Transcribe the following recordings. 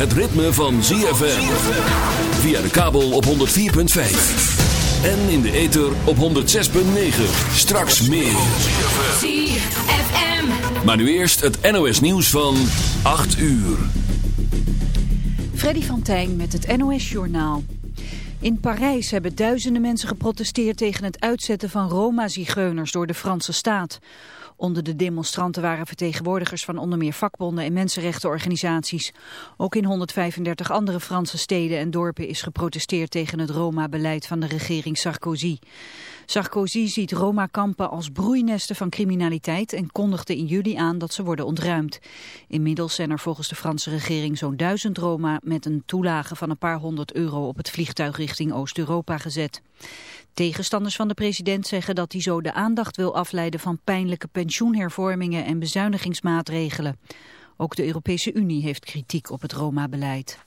het ritme van ZFM. Via de kabel op 104.5. En in de ether op 106.9. Straks meer. ZFM. Maar nu eerst het NOS nieuws van 8 uur. Freddy van Tijn met het NOS Journaal. In Parijs hebben duizenden mensen geprotesteerd tegen het uitzetten van Roma-zigeuners door de Franse staat. Onder de demonstranten waren vertegenwoordigers van onder meer vakbonden en mensenrechtenorganisaties. Ook in 135 andere Franse steden en dorpen is geprotesteerd tegen het Roma-beleid van de regering Sarkozy. Sarkozy ziet Roma-kampen als broeinesten van criminaliteit en kondigde in juli aan dat ze worden ontruimd. Inmiddels zijn er volgens de Franse regering zo'n duizend Roma met een toelage van een paar honderd euro op het vliegtuig richting Oost-Europa gezet. Tegenstanders van de president zeggen dat hij zo de aandacht wil afleiden van pijnlijke pensioenhervormingen en bezuinigingsmaatregelen. Ook de Europese Unie heeft kritiek op het Roma-beleid.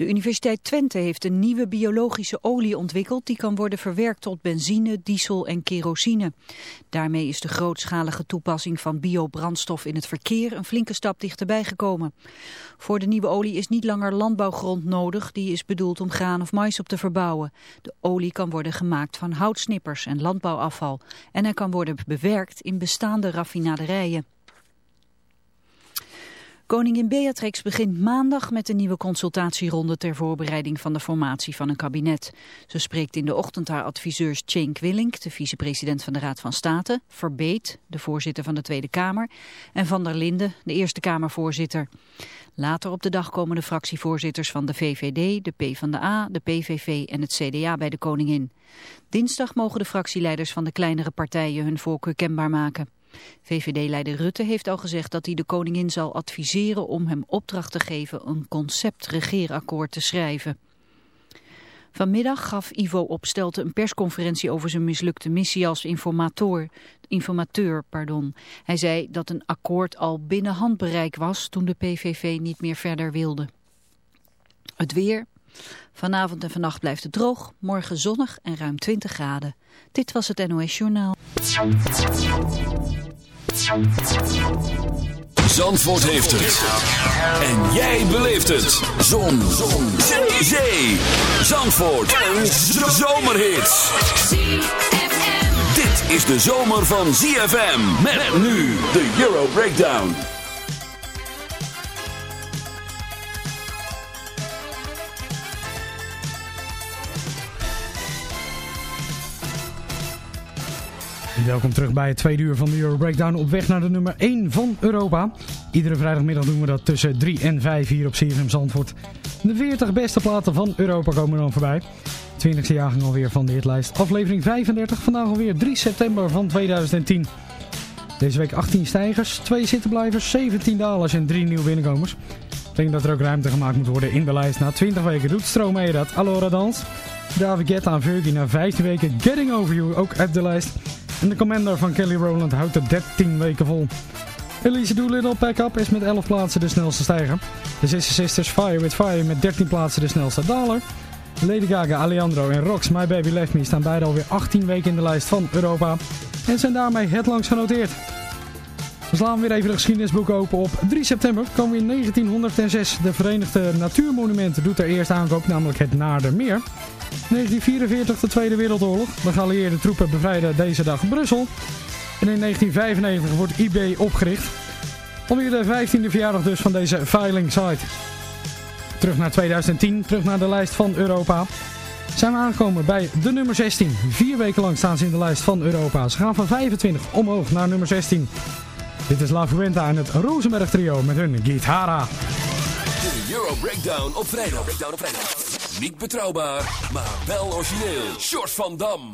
De Universiteit Twente heeft een nieuwe biologische olie ontwikkeld die kan worden verwerkt tot benzine, diesel en kerosine. Daarmee is de grootschalige toepassing van biobrandstof in het verkeer een flinke stap dichterbij gekomen. Voor de nieuwe olie is niet langer landbouwgrond nodig, die is bedoeld om graan of mais op te verbouwen. De olie kan worden gemaakt van houtsnippers en landbouwafval en hij kan worden bewerkt in bestaande raffinaderijen. Koningin Beatrix begint maandag met een nieuwe consultatieronde ter voorbereiding van de formatie van een kabinet. Ze spreekt in de ochtend haar adviseurs Cenk Willink, de vicepresident van de Raad van State, Verbeet, de voorzitter van de Tweede Kamer, en Van der Linden, de Eerste Kamervoorzitter. Later op de dag komen de fractievoorzitters van de VVD, de PvdA, de PVV en het CDA bij de koningin. Dinsdag mogen de fractieleiders van de kleinere partijen hun voorkeur kenbaar maken. VVD-leider Rutte heeft al gezegd dat hij de koningin zal adviseren om hem opdracht te geven een concept-regeerakkoord te schrijven. Vanmiddag gaf Ivo Opstelten een persconferentie over zijn mislukte missie als informateur. informateur pardon. Hij zei dat een akkoord al binnen handbereik was toen de PVV niet meer verder wilde. Het weer. Vanavond en vannacht blijft het droog, morgen zonnig en ruim 20 graden. Dit was het NOS Journaal. Zandvoort heeft het. En jij beleeft het. Zon. Zon. Zee. Zee. Zandvoort. Een zomerhit. Dit is de zomer van ZFM. Met nu de Euro Breakdown. Welkom terug bij het tweede uur van de Euro Breakdown op weg naar de nummer 1 van Europa. Iedere vrijdagmiddag doen we dat tussen 3 en 5 hier op CFM Zandvoort. De 40 beste platen van Europa komen dan voorbij. 20e jaargang alweer van de hitlijst. Aflevering 35, vandaag alweer 3 september van 2010. Deze week 18 stijgers, 2 zittenblijvers, 17 dalers en 3 nieuwe binnenkomers. Ik denk dat er ook ruimte gemaakt moet worden in de lijst. Na 20 weken doet Stromae dat. Allora Dans. David Guetta en Fergie na 15 weken Getting Over You ook uit de lijst. En de Commander van Kelly Rowland houdt er 13 weken vol. Elise Doolittle Pack Up is met 11 plaatsen de snelste stijger. De Sister Sisters Fire with Fire met 13 plaatsen de snelste daler. Lady Gaga, Alejandro en Rox My Baby Left Me staan beide alweer 18 weken in de lijst van Europa. En zijn daarmee het langs genoteerd. We slaan weer even de geschiedenisboek open. Op 3 september komen we in 1906. De Verenigde Natuurmonumenten doet er eerst aankoop, namelijk het Naardermeer. 1944 de Tweede Wereldoorlog. De geallieerde troepen bevrijden deze dag Brussel. En in 1995 wordt eBay opgericht. Alweer de 15e verjaardag dus van deze filing site. Terug naar 2010, terug naar de lijst van Europa. Zijn we aangekomen bij de nummer 16. Vier weken lang staan ze in de lijst van Europa. Ze gaan van 25 omhoog naar nummer 16. Dit is La Fuenta en het Rosenberg trio met hun Gitara. De Euro Breakdown op vrijdag. Breakdown op vrijdag. Niet betrouwbaar, maar wel origineel. Short van Dam.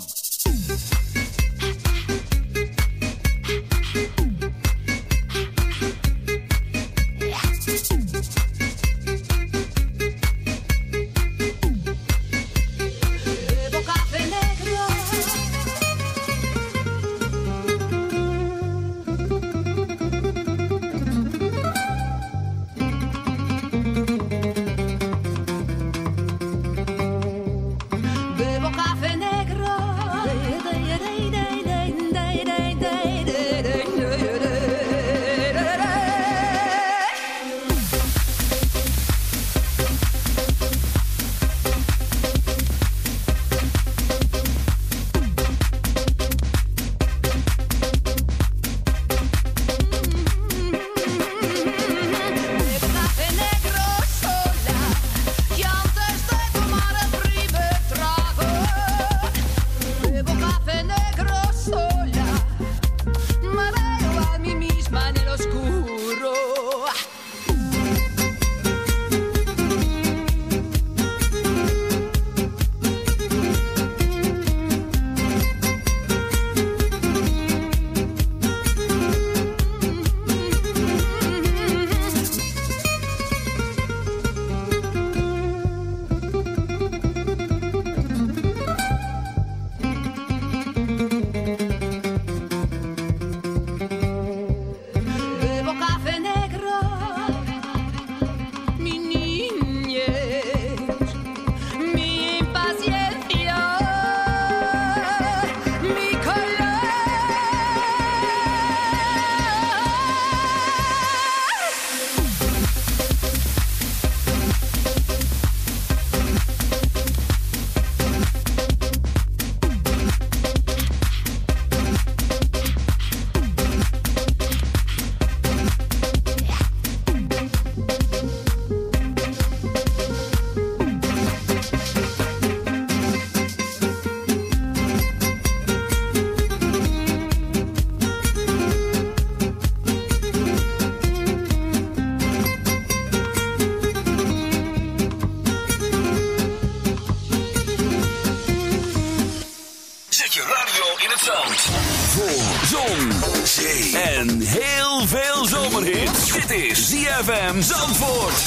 ZFM Zandvoort.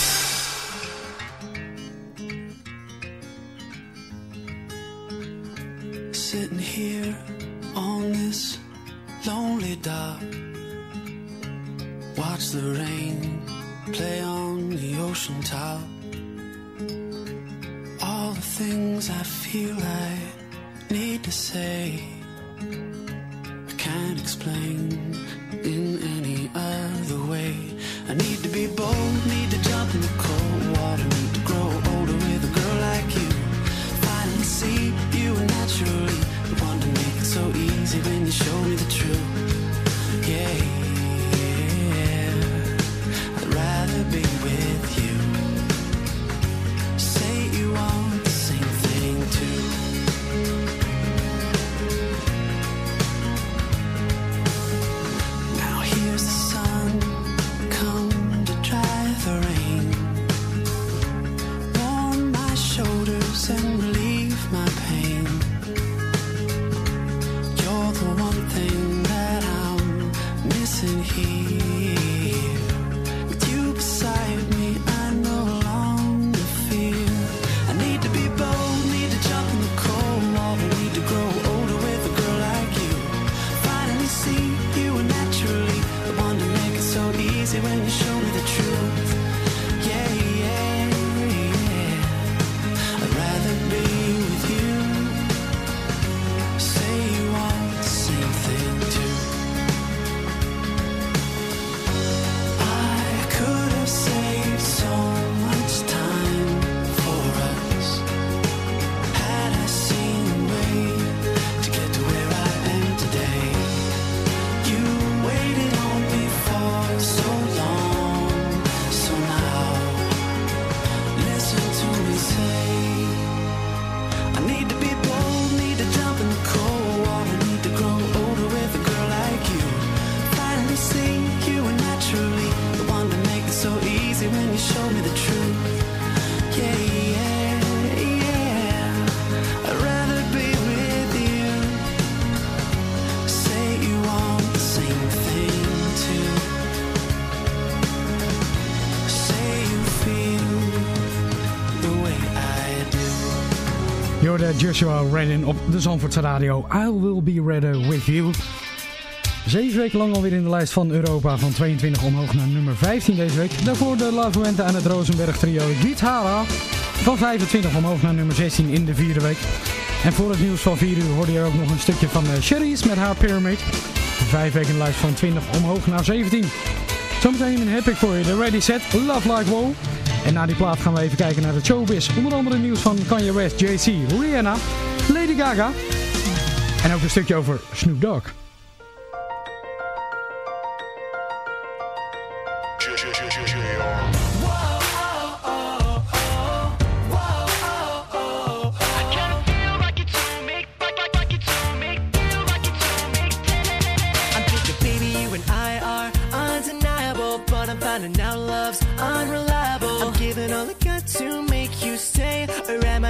Joshua Redden op de Zandvoortse radio. I will be ready with you. Zeven weken lang alweer in de lijst van Europa. Van 22 omhoog naar nummer 15 deze week. Daarvoor de La Fuente aan het Rosenberg trio Gitara. Van 25 omhoog naar nummer 16 in de vierde week. En voor het nieuws van 4 uur hoorde je ook nog een stukje van eh, Cherries met haar Pyramid. Vijf weken in de lijst van 20 omhoog naar 17. Zometeen heb ik voor je de Ready Set Love Like Wow. En na die plaat gaan we even kijken naar de showbiz. Onder andere nieuws van Kanye West, JC, Rihanna, Lady Gaga. En ook een stukje over Snoop Dogg.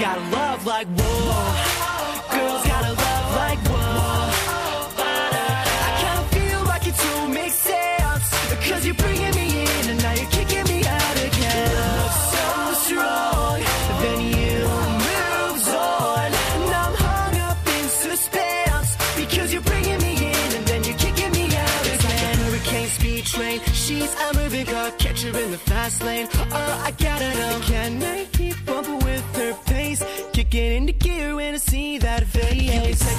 She's got a love like whoa. Girls gotta love like whoa. I kinda feel like it don't make sense. Cause you're bringing me in and now you're kicking me out again. Love so strong, then you moves on. And I'm hung up in suspense. Because you're bringing me in and then you're kicking me out again. It's like a hurricane speed train. She's a moving car, catch her in the fast lane. Oh, I gotta know. Can I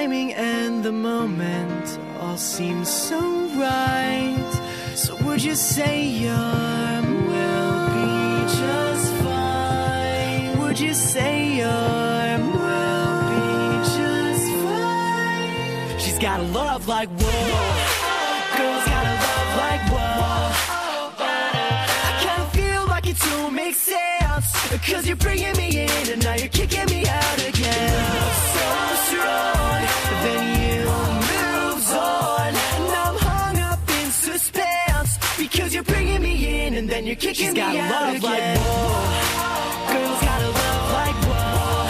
timing and the moment all seem so right. So would you say your will be just fine? Would you say your will be just fine? She's got a love like whoa. Girls got a love like whoa. I kinda feel like it don't make sense. Cause you're bringing me in and now you're kicking me out and you're kicking She's me got a out love again. like whoa. Girls got a love like whoa.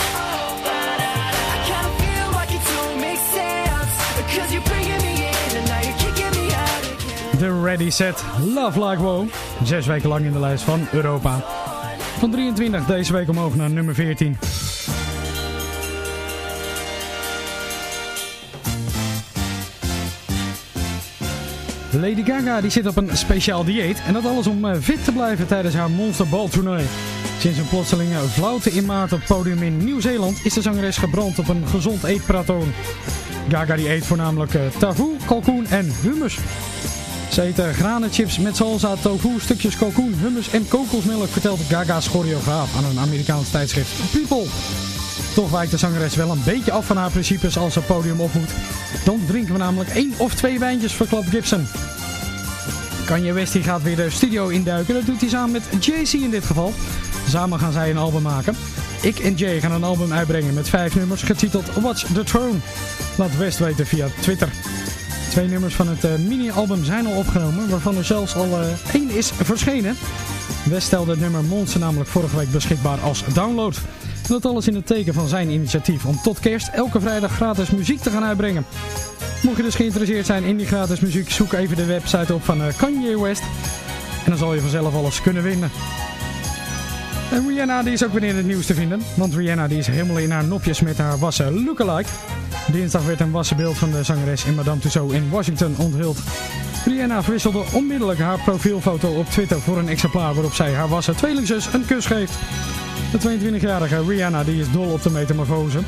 I kinda feel like it don't make sense. Cause you're bringing me in and now you're kicking me out again. The Ready Set Love Like Wow. Zes weken lang in de lijst van Europa. Van 23 deze week omhoog naar nummer 14. Lady Gaga die zit op een speciaal dieet. En dat alles om eh, fit te blijven tijdens haar Monster Ball toernooi. Sinds een plotselinge flauwte in maart op het podium in Nieuw-Zeeland is de zangeres gebrand op een gezond eetpratroon. Gaga die eet voornamelijk eh, tavu, kalkoen en hummus. Ze eten granenchips met salsa, tofu, stukjes kalkoen, hummus en kokosmelk, vertelt Gaga's choreograaf aan een Amerikaans tijdschrift People. Toch wijkt de zangeres wel een beetje af van haar principes als ze podium op moet. Dan drinken we namelijk één of twee wijntjes, verklapt Gibson. Kanye West die gaat weer de studio induiken. Dat doet hij samen met Jay-Z in dit geval. Samen gaan zij een album maken. Ik en Jay gaan een album uitbrengen met vijf nummers, getiteld Watch the Throne. Laat West weten via Twitter. Twee nummers van het eh, mini-album zijn al opgenomen, waarvan er zelfs al eh, één is verschenen. West stelde het nummer Monster namelijk vorige week beschikbaar als download. Dat alles in het teken van zijn initiatief om tot kerst elke vrijdag gratis muziek te gaan uitbrengen. Mocht je dus geïnteresseerd zijn in die gratis muziek, zoek even de website op van eh, Kanye West. En dan zal je vanzelf alles kunnen vinden. En Rihanna die is ook weer in het nieuws te vinden. Want Rihanna die is helemaal in haar nopjes met haar wassen lookalike. Dinsdag werd een wassenbeeld van de zangeres in Madame Tussauds in Washington onthuld. Rihanna verwisselde onmiddellijk haar profielfoto op Twitter voor een exemplaar waarop zij haar wassen tweelingzus een kus geeft. De 22-jarige Rihanna die is dol op de metamorfose.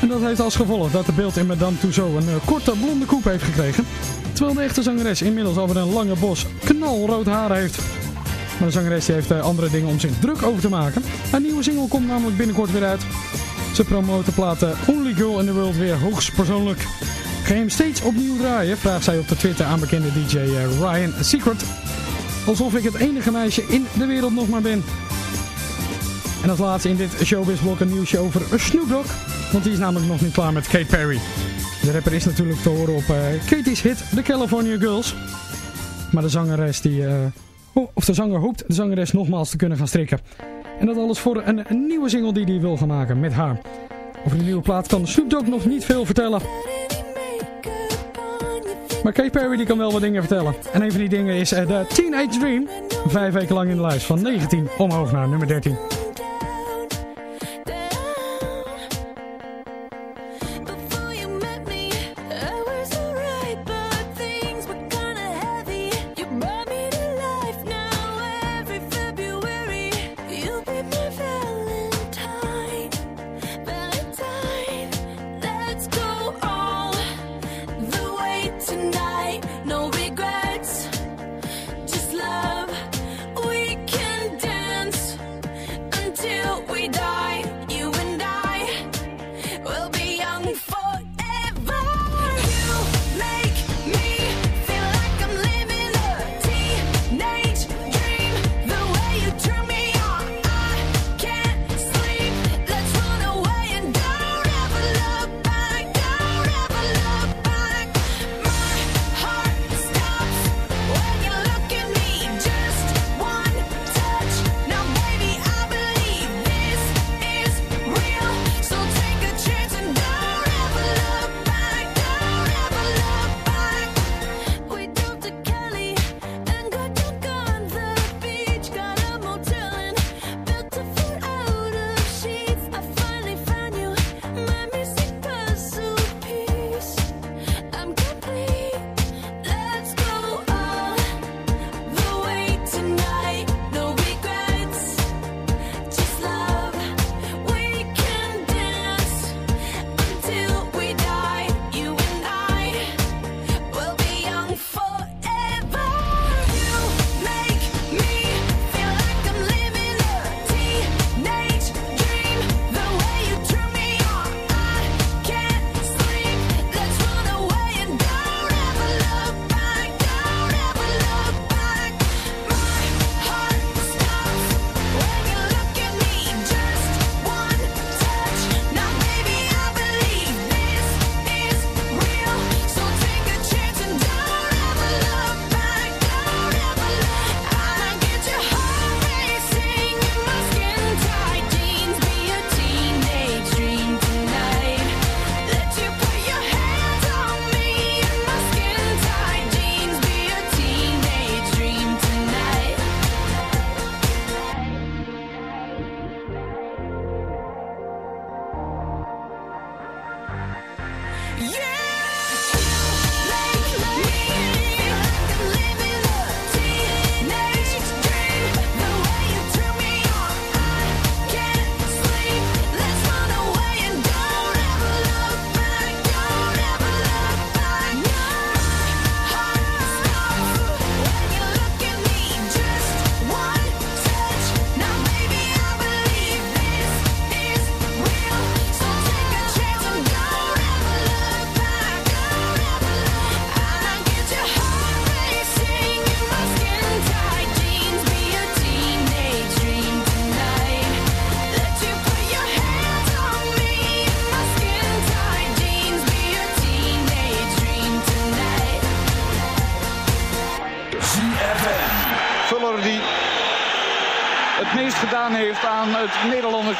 En dat heeft als gevolg dat de beeld in Madame Tussauds een eh, korte blonde koep heeft gekregen. Terwijl de echte zangeres inmiddels alweer een lange bos knalrood haar heeft. Maar de zangeres heeft eh, andere dingen om zich druk over te maken. Haar nieuwe single komt namelijk binnenkort weer uit. Ze promoot de plaat eh, Only Girl in the World weer hoogst persoonlijk. Ga je hem steeds opnieuw draaien? Vraagt zij op de Twitter aan bekende DJ eh, Ryan Secret. Alsof ik het enige meisje in de wereld nog maar ben. En als laatste in dit showbizblok een nieuwsje over Snoop Dogg. Want die is namelijk nog niet klaar met Kate Perry. De rapper is natuurlijk te horen op eh, Katie's hit The California Girls. Maar de zangeres die... eh, of de zanger hoopt de zangeres nogmaals te kunnen gaan strikken. En dat alles voor een, een nieuwe single die hij wil gaan maken met haar. Over de nieuwe plaat kan Snoop Dogg nog niet veel vertellen. Maar Kate Perry die kan wel wat dingen vertellen. En een van die dingen is eh, de Teenage Dream. Vijf weken lang in de lijst. Van 19 omhoog naar nummer 13.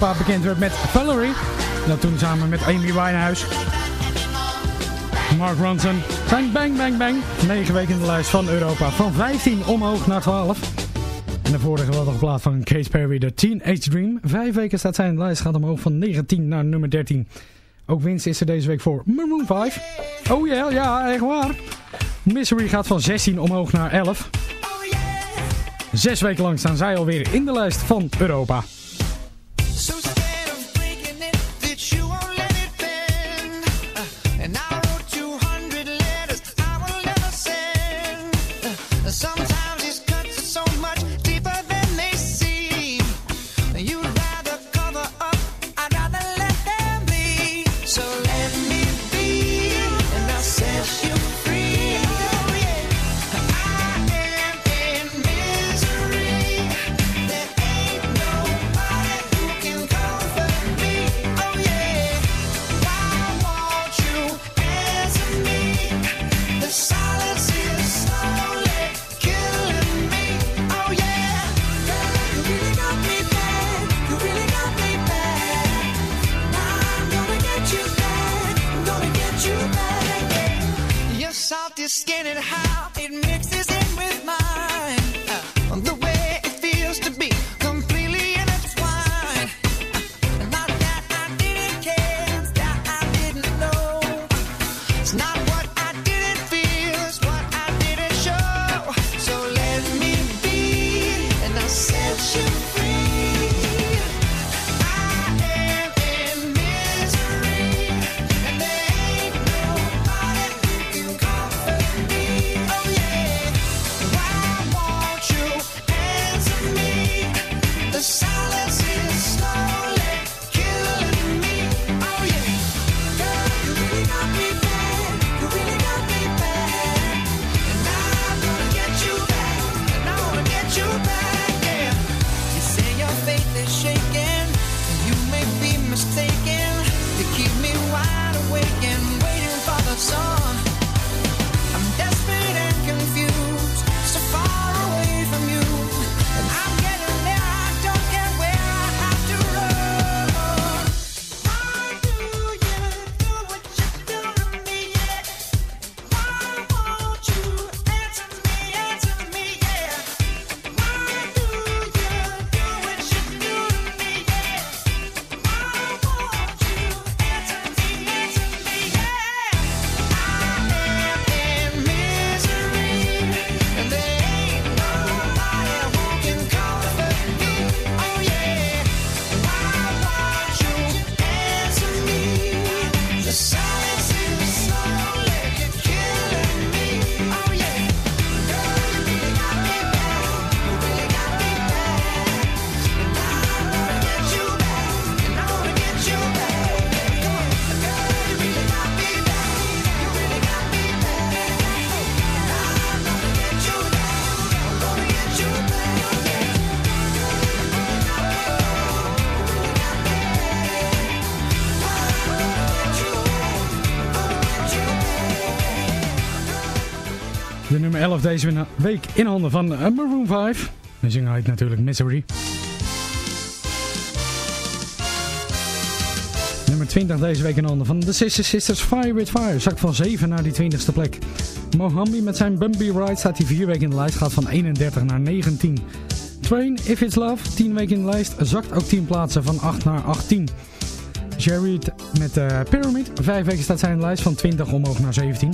Bekend werd met Valerie. Dat toen samen met Amy Winehouse. Mark Ronson zijn Bang Bang Bang. 9 weken in de lijst van Europa. Van 15 omhoog naar 12. En de vorige geweldige plaat van Katy Perry, The Teenage Dream. Vijf weken staat zij in de lijst, gaat omhoog van 19 naar nummer 13. Ook winst is er deze week voor Maroon 5. Oh ja, yeah, ja, echt waar. Misery gaat van 16 omhoog naar 11. Zes weken lang staan zij alweer in de lijst van Europa. 11 deze week in handen van eh, Maroon 5. De zinger heet natuurlijk Misery. Nummer 20 deze week in handen van The Sister Sisters Fire with Fire. Zakt van 7 naar die 20ste plek. Mohambi met zijn Bumpy Ride staat hij 4 weken in de lijst. Gaat van 31 naar 19. Train If It's Love, 10 weken in de lijst. Zakt ook 10 plaatsen van 8 naar 18. Jared met uh, Pyramid. 5 weken staat zij in de lijst van 20 omhoog naar 17.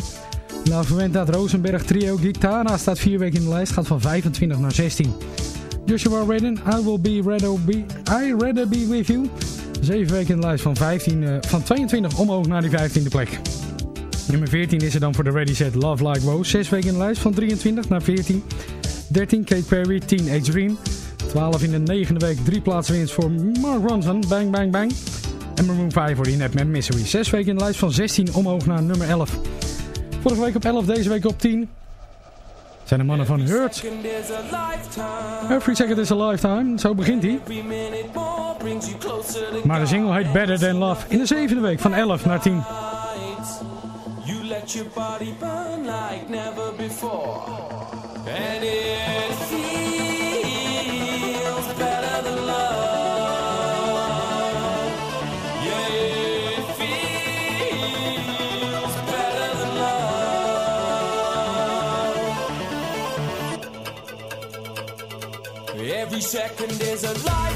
Nou, verwend dat Rosenberg Trio Gitana staat 4 weken in de lijst. Gaat van 25 naar 16. Joshua Redden, I Will Be Rather Be, I Rather Be With You. 7 weken in de lijst van, 15, uh, van 22 omhoog naar die 15e plek. Nummer 14 is er dan voor de Ready Set Love Like Wow. 6 weken in de lijst van 23 naar 14. 13 Kate Perry, Teenage Dream. 12 in de negende week, 3 plaatsen winst voor Mark Ronson, Bang Bang Bang. En Maroon 5 voor die net met Misery. 6 weken in de lijst van 16 omhoog naar nummer 11. Vorige week op 11, deze week op 10. Zijn de mannen van Hurt. Every second is a lifetime. Zo begint hij. Maar de single heet Better Than Love. In de zevende week van 11 naar 10. You let your body burn like never before. And it feels Every second is a lifetime,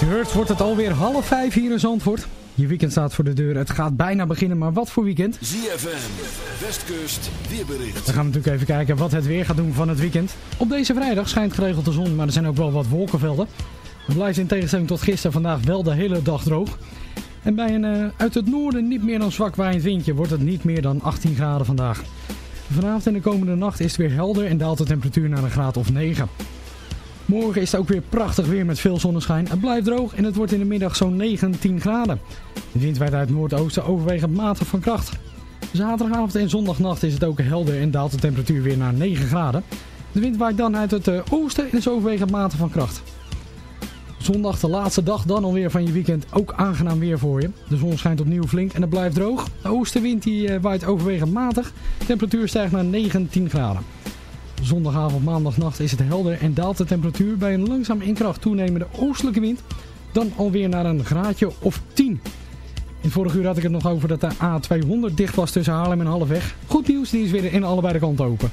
met Hurt wordt het alweer half vijf hier in Zandvoort. Je weekend staat voor de deur. Het gaat bijna beginnen, maar wat voor weekend? ZFM, Westkust, weerbericht. Dan gaan we natuurlijk even kijken wat het weer gaat doen van het weekend. Op deze vrijdag schijnt geregeld de zon, maar er zijn ook wel wat wolkenvelden. Het blijft in tegenstelling tot gisteren vandaag wel de hele dag droog. En bij een eh, uit het noorden niet meer dan zwak waaiend windje wordt het niet meer dan 18 graden vandaag. Vanavond en de komende nacht is het weer helder en daalt de temperatuur naar een graad of 9. Morgen is het ook weer prachtig weer met veel zonneschijn. Het blijft droog en het wordt in de middag zo'n 19 graden. De wind waait uit noordoosten overwegend matig van kracht. Zaterdagavond en zondagnacht is het ook helder en daalt de temperatuur weer naar 9 graden. De wind waait dan uit het eh, oosten en is overwegend matig van kracht. Zondag, de laatste dag dan alweer van je weekend, ook aangenaam weer voor je. De zon schijnt opnieuw flink en het blijft droog. De oostenwind die eh, waait overwegend matig. De temperatuur stijgt naar 19 graden. Zondagavond, maandagnacht is het helder en daalt de temperatuur bij een langzaam in kracht toenemende oostelijke wind. Dan alweer naar een graadje of 10. In vorige uur had ik het nog over dat de A200 dicht was tussen Haarlem en Halfweg. Goed nieuws, die is weer in allebei de kanten open.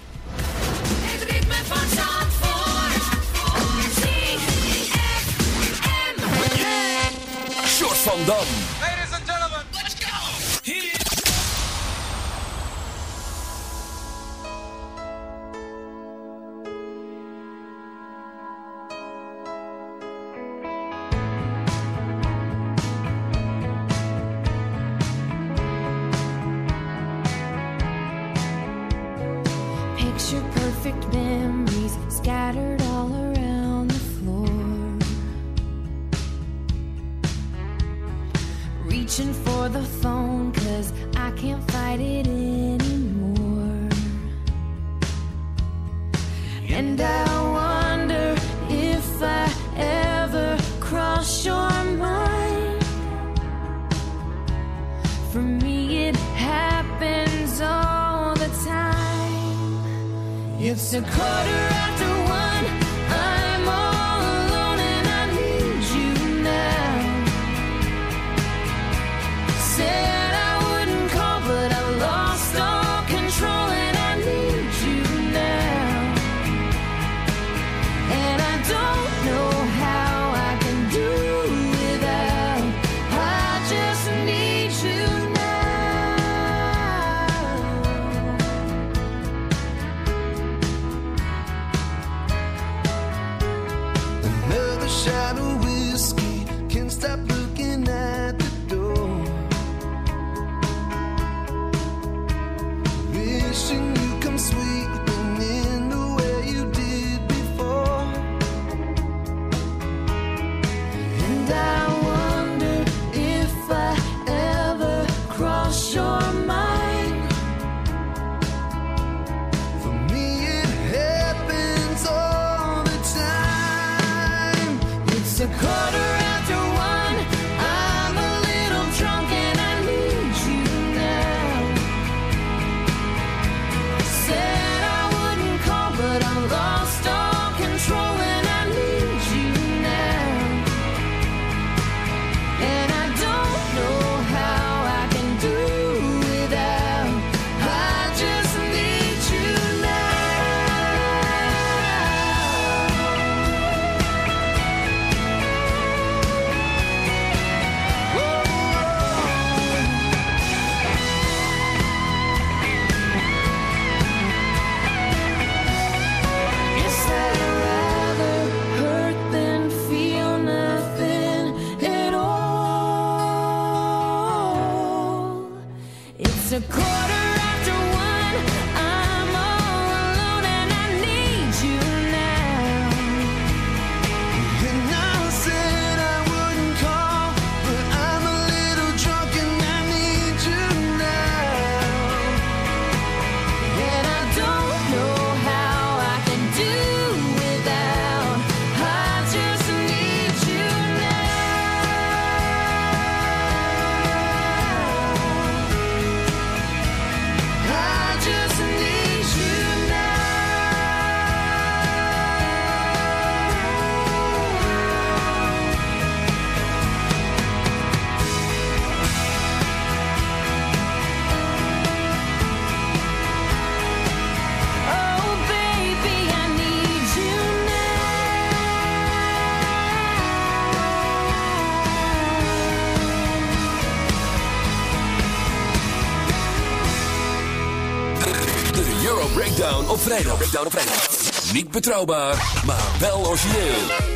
Betrouwbaar, maar wel origineel.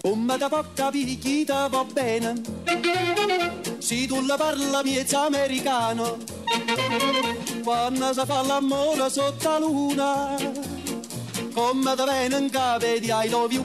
Come da porta picchita va bene. Se tu la parla miezza americano. Quando si fa l'amore sotto la luna Come da capo di I love you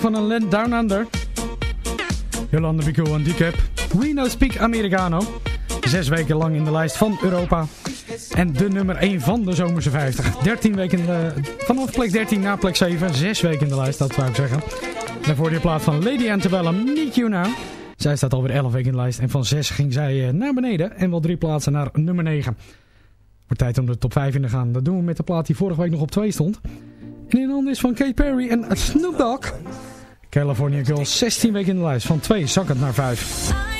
van een land down under. Jolanda Bico en Diekep. We know speak Americano. Zes weken lang in de lijst van Europa. En de nummer 1 van de Zomerse 50. 13 weken vanaf plek 13 naar plek 7. Zes weken in de lijst, dat zou ik zeggen. Daarvoor die plaat van Lady Antebellum, Need You Now. Zij staat alweer 11 weken in de lijst. En van 6 ging zij eh, naar beneden. En wel drie plaatsen naar nummer 9. Wordt tijd om de top 5 in te gaan. Dat doen we met de plaat die vorige week nog op 2 stond. En in handen is van Kate Perry en Snoop Dogg. California Girls 16 weken in de lijst. Van 2 zakkend naar 5.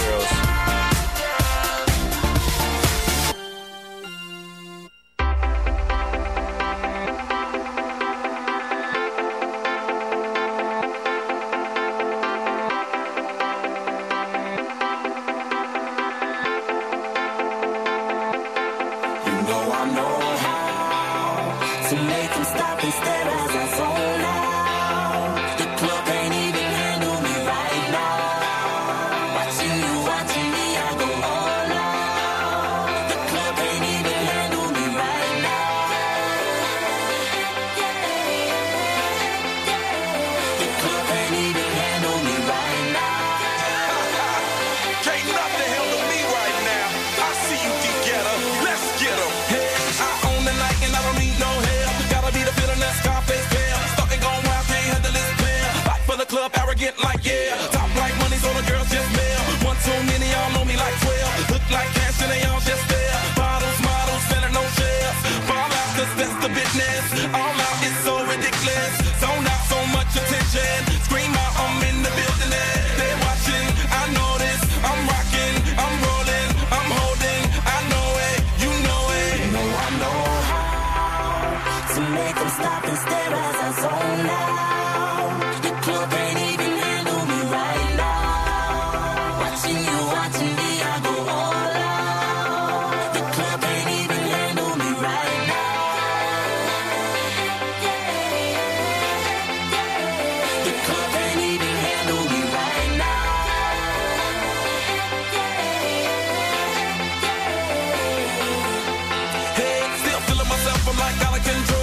control.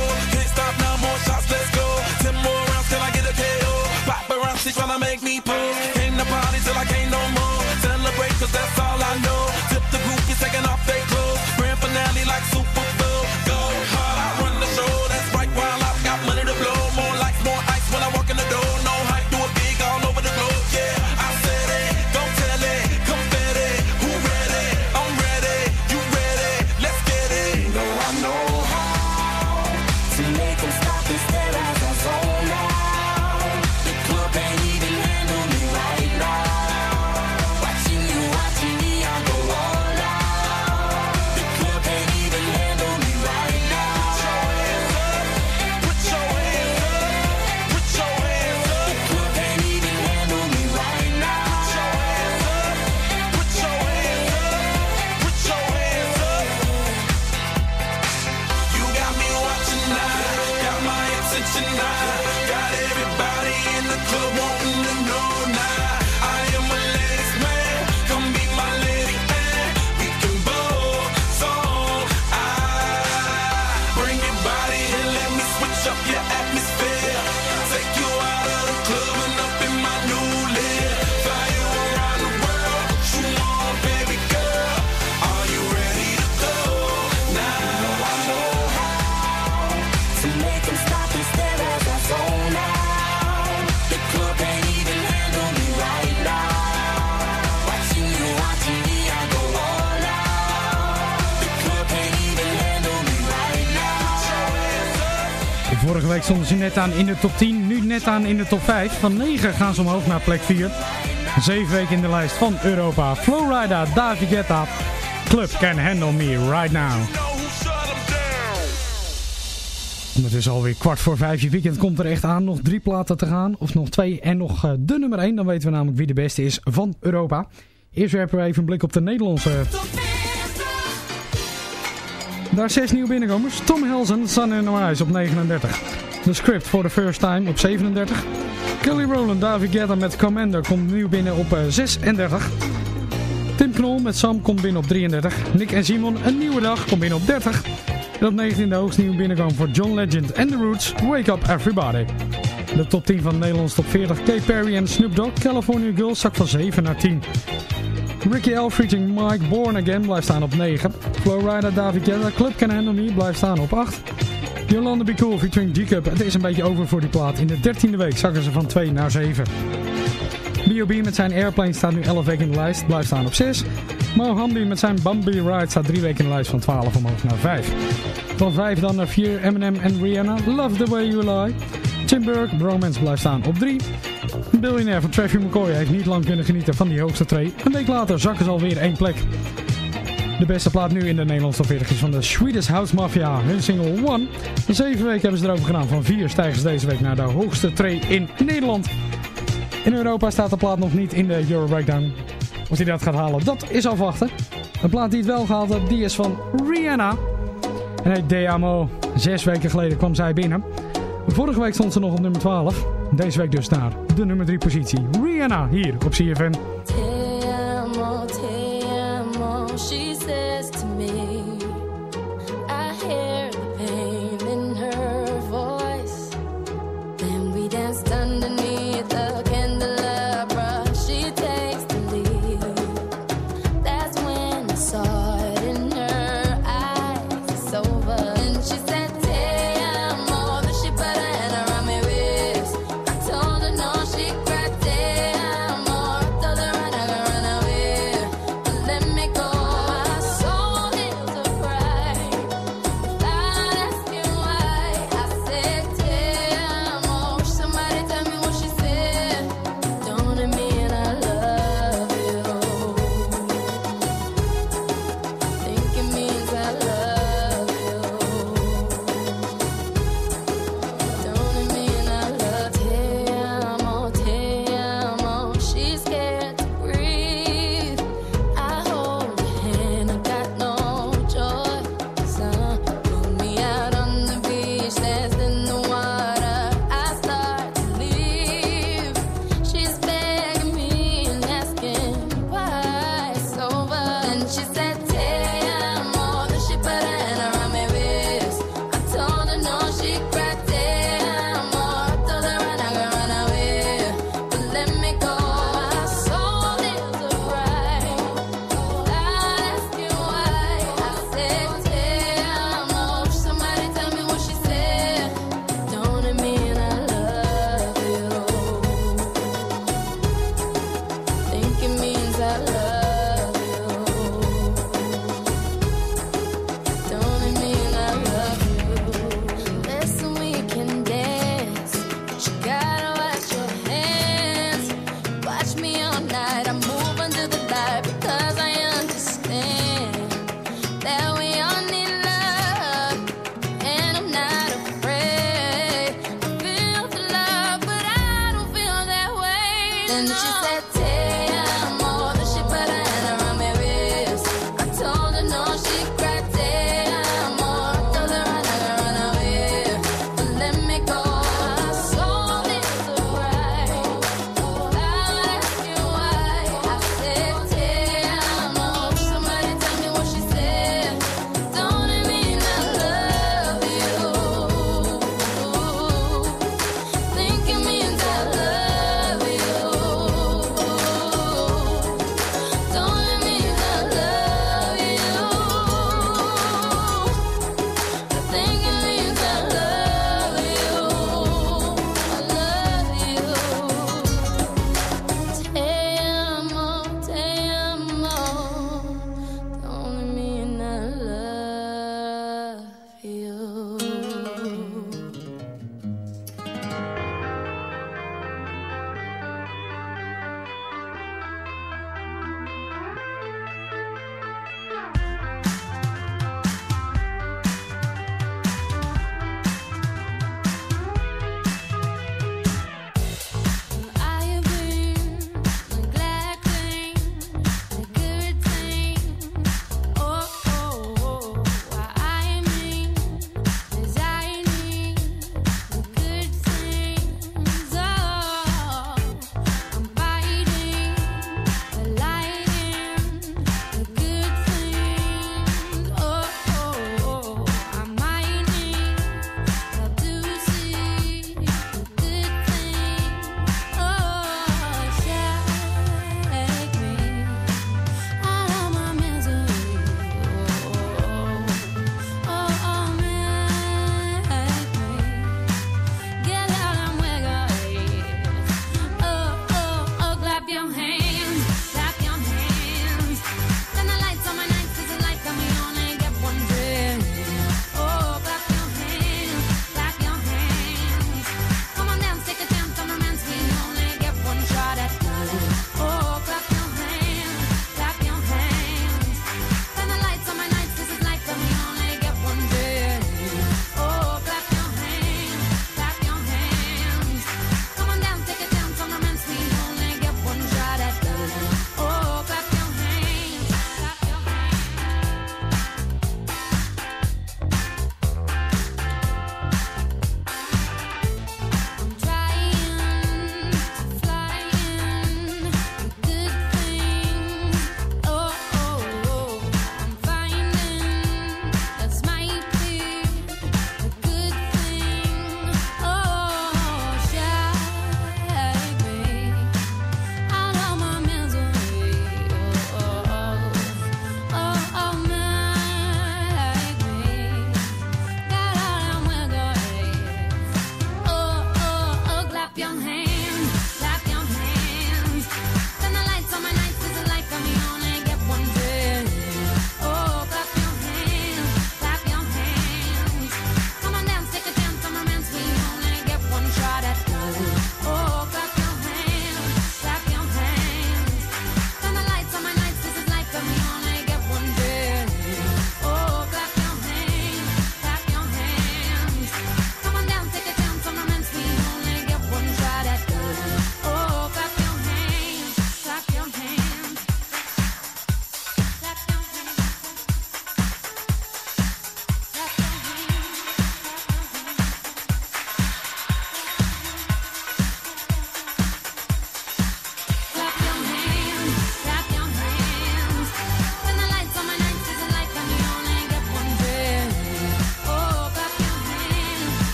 Week stonden ze net aan in de top 10, nu net aan in de top 5. Van 9 gaan ze omhoog naar plek 4. 7 weken in de lijst van Europa. Flowrider, David Guetta, Club Can Handle Me Right Now. Ondertussen alweer kwart voor vijf. Je weekend komt er echt aan. Nog drie platen te gaan. Of nog twee en nog eh, de nummer 1. Dan weten we namelijk wie de beste is van Europa. Eerst werpen we even een blik op de Nederlandse. Daar zes nieuwe binnenkomers. Tom Helsen, Our Eyes op 39. The Script for the First Time op 37. Kelly Rowland, David Guetta met Commander komt nieuw binnen op eh, 36. Tim Knol met Sam komt binnen op 33. Nick en Simon, Een Nieuwe Dag, komt binnen op 30. En op 19 de hoogste nieuwe binnenkomen voor John Legend en The Roots, Wake Up Everybody. De top 10 van de Nederlandse top 40, Kay Perry en Snoop Dogg, California Girls, zak van 7 naar 10. Ricky L. featuring Mike Born Again blijft staan op 9. Flowrider David Guetta, Club Can Handle Me blijft staan op 8. Yolanda Be Cool featuring G-Cup, het is een beetje over voor die plaat. In de 13e week zakken ze van 2 naar 7. B.O.B. met zijn Airplane staat nu 11 weken in de lijst, blijft staan op 6. Mohambi met zijn Bambi Ride staat 3 weken in de lijst van 12 omhoog naar 5. Van 5 dan naar 4 Eminem en Rihanna, Love the Way You Lie. Tim Burke, Bromance blijft staan op 3. Een biljonair van Travis McCoy heeft niet lang kunnen genieten van die hoogste tree. Een week later zakken ze alweer één plek. De beste plaat nu in de Nederlandse top 40 is van de Swedish House Mafia, hun single One. 7 weken hebben ze erover gedaan. Van 4 stijgen ze deze week naar de hoogste tree in Nederland. In Europa staat de plaat nog niet in de Euro Breakdown. Of hij dat gaat halen, dat is afwachten. De plaat die het wel gehaald heeft, die is van Rihanna. En heet Deamo. Zes weken geleden kwam zij binnen. Vorige week stond ze nog op nummer 12. Deze week dus naar de nummer 3 positie. Rihanna hier op CFN.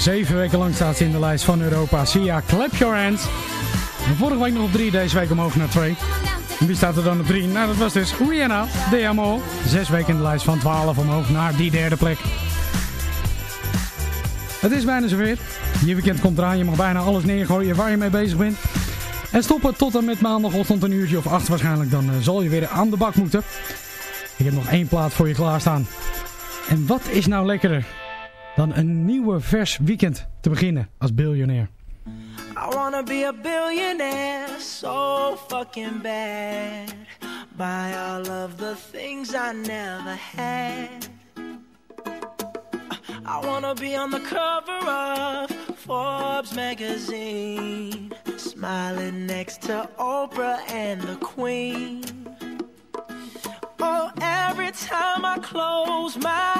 Zeven weken lang staat ze in de lijst van Europa. Sia, Clap Your Hands. Vorige week nog op drie, deze week omhoog naar twee. En wie staat er dan op drie? Nou, dat was dus Rihanna, De Amo. Zes weken in de lijst van 12 omhoog naar die derde plek. Het is bijna zover. Je weekend komt eraan. Je mag bijna alles neergooien waar je mee bezig bent. En stoppen tot en met maandagochtend een uurtje of acht waarschijnlijk. Dan eh, zal je weer aan de bak moeten. Ik heb nog één plaat voor je klaarstaan. En wat is nou lekkerder dan een nieuwe vers weekend te beginnen als biljonair? I wanna be a billionaire so fucking bad. Buy all of the things I never had. I wanna be on the cover of Forbes magazine, smiling next to Oprah and the Queen. Oh, every time I close my